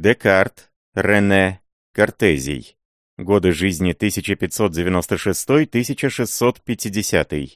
Декарт, Рене, Кортезий. Годы жизни 1596-1650.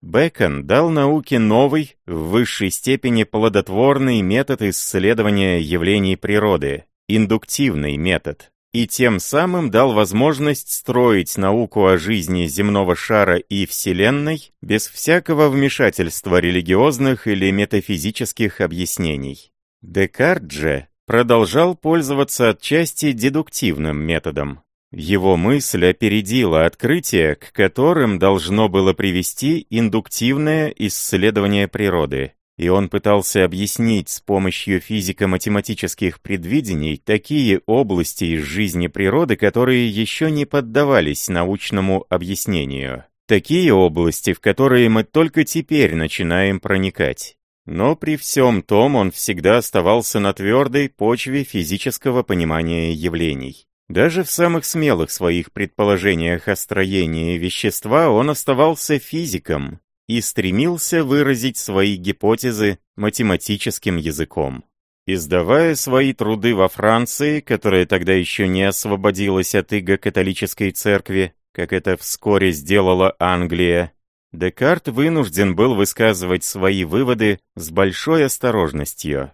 Бэкон дал науке новый, в высшей степени плодотворный метод исследования явлений природы, индуктивный метод, и тем самым дал возможность строить науку о жизни земного шара и Вселенной без всякого вмешательства религиозных или метафизических объяснений. Декарт же продолжал пользоваться отчасти дедуктивным методом, его мысль опередила открытия, к которым должно было привести индуктивное исследование природы, и он пытался объяснить с помощью физико-математических предвидений такие области из жизни природы, которые еще не поддавались научному объяснению. Такие области, в которые мы только теперь начинаем проникать. Но при всем том он всегда оставался на твердой почве физического понимания явлений. Даже в самых смелых своих предположениях о строении вещества он оставался физиком и стремился выразить свои гипотезы математическим языком. Издавая свои труды во Франции, которая тогда еще не освободилась от иго католической церкви, как это вскоре сделала Англия, Декарт вынужден был высказывать свои выводы с большой осторожностью.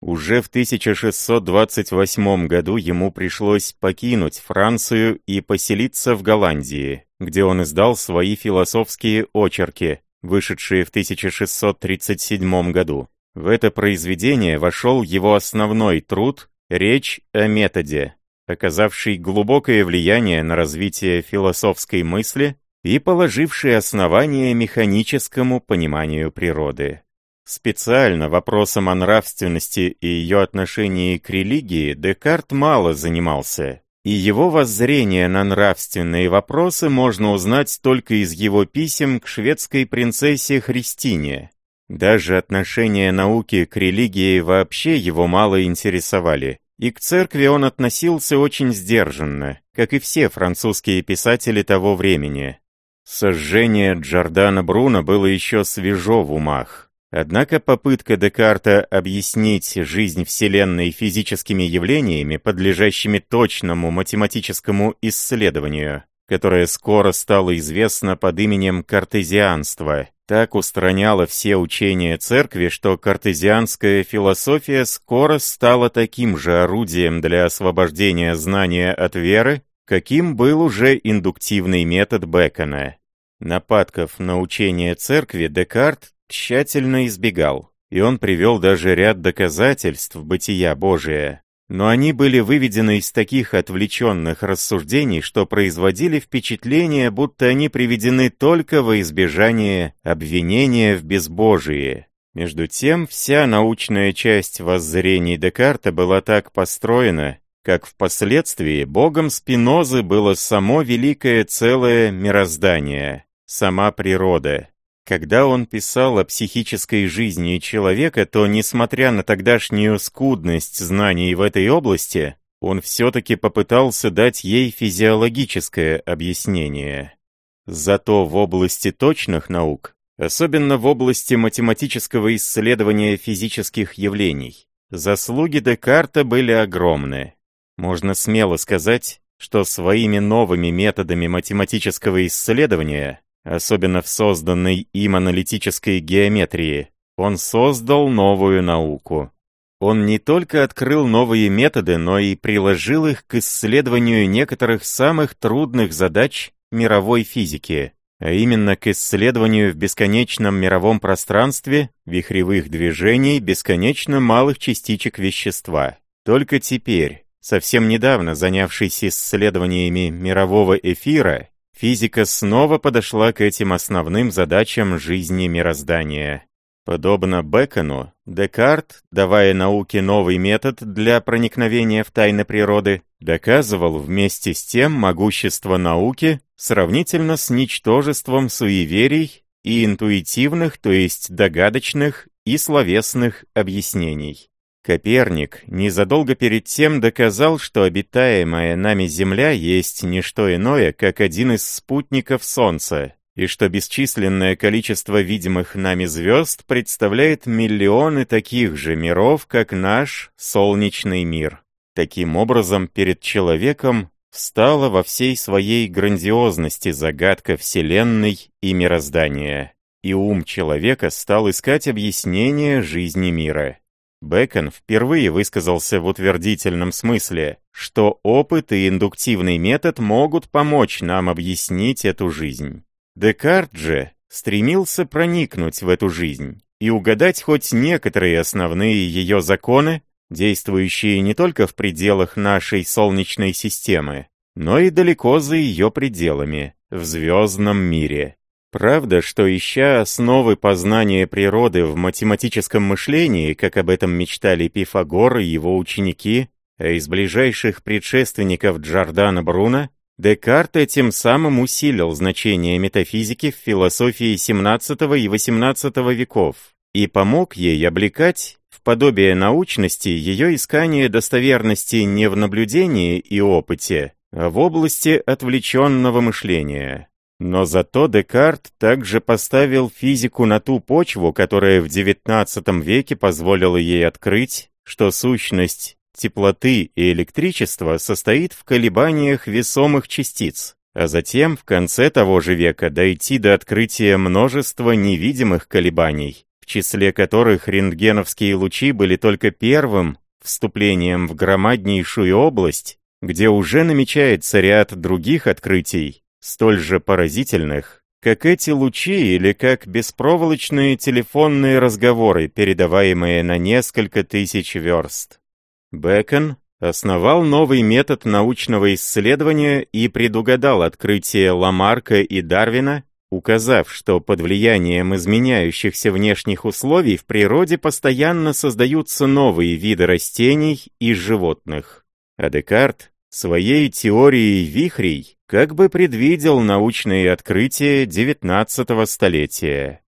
Уже в 1628 году ему пришлось покинуть Францию и поселиться в Голландии, где он издал свои философские очерки, вышедшие в 1637 году. В это произведение вошел его основной труд «Речь о методе», оказавший глубокое влияние на развитие философской мысли и положивший основание механическому пониманию природы. Специально вопросом о нравственности и ее отношении к религии Декарт мало занимался, и его воззрение на нравственные вопросы можно узнать только из его писем к шведской принцессе Христине. Даже отношения науки к религии вообще его мало интересовали, и к церкви он относился очень сдержанно, как и все французские писатели того времени. Сожжение Джордана Бруно было еще свежо в умах. Однако попытка Декарта объяснить жизнь Вселенной физическими явлениями, подлежащими точному математическому исследованию, которое скоро стало известно под именем картезианства, так устраняла все учения церкви, что картезианская философия скоро стала таким же орудием для освобождения знания от веры, каким был уже индуктивный метод Бекона. Нападков на учение церкви Декарт тщательно избегал, и он привел даже ряд доказательств бытия Божия. Но они были выведены из таких отвлеченных рассуждений, что производили впечатление, будто они приведены только во избежание обвинения в безбожии. Между тем, вся научная часть воззрений Декарта была так построена, как впоследствии богом Спинозы было само великое целое мироздание, сама природа. Когда он писал о психической жизни человека, то, несмотря на тогдашнюю скудность знаний в этой области, он все-таки попытался дать ей физиологическое объяснение. Зато в области точных наук, особенно в области математического исследования физических явлений, заслуги Декарта были огромны. Можно смело сказать, что своими новыми методами математического исследования особенно в созданной им аналитической геометрии, он создал новую науку. Он не только открыл новые методы, но и приложил их к исследованию некоторых самых трудных задач мировой физики, а именно к исследованию в бесконечном мировом пространстве вихревых движений бесконечно малых частичек вещества. Только теперь, совсем недавно занявшись исследованиями мирового эфира, физика снова подошла к этим основным задачам жизни мироздания. Подобно Бекону, Декарт, давая науке новый метод для проникновения в тайны природы, доказывал вместе с тем могущество науки сравнительно с ничтожеством суеверий и интуитивных, то есть догадочных и словесных объяснений. Коперник незадолго перед тем доказал, что обитаемая нами Земля есть не что иное, как один из спутников Солнца, и что бесчисленное количество видимых нами звезд представляет миллионы таких же миров, как наш солнечный мир. Таким образом, перед человеком встала во всей своей грандиозности загадка Вселенной и мироздания, и ум человека стал искать объяснение жизни мира. Бэкон впервые высказался в утвердительном смысле, что опыт и индуктивный метод могут помочь нам объяснить эту жизнь. Декарт же стремился проникнуть в эту жизнь и угадать хоть некоторые основные ее законы, действующие не только в пределах нашей Солнечной системы, но и далеко за ее пределами, в звездном мире. Правда, что ища основы познания природы в математическом мышлении, как об этом мечтали Пифагор и его ученики, а из ближайших предшественников Джордана Бруно, Декарт этим самым усилил значение метафизики в философии XVII и XVIII веков и помог ей облекать в подобие научности ее искание достоверности не в наблюдении и опыте, а в области отвлеченного мышления. Но зато Декарт также поставил физику на ту почву, которая в XIX веке позволила ей открыть, что сущность теплоты и электричества состоит в колебаниях весомых частиц, а затем в конце того же века дойти до открытия множества невидимых колебаний, в числе которых рентгеновские лучи были только первым вступлением в громаднейшую область, где уже намечается ряд других открытий, столь же поразительных, как эти лучи или как беспроволочные телефонные разговоры, передаваемые на несколько тысяч верст. Бэкон основал новый метод научного исследования и предугадал открытие Ламарка и Дарвина, указав, что под влиянием изменяющихся внешних условий в природе постоянно создаются новые виды растений и животных. А Декарт своей теорией вихрей как бы предвидел научные открытия XIX столетия.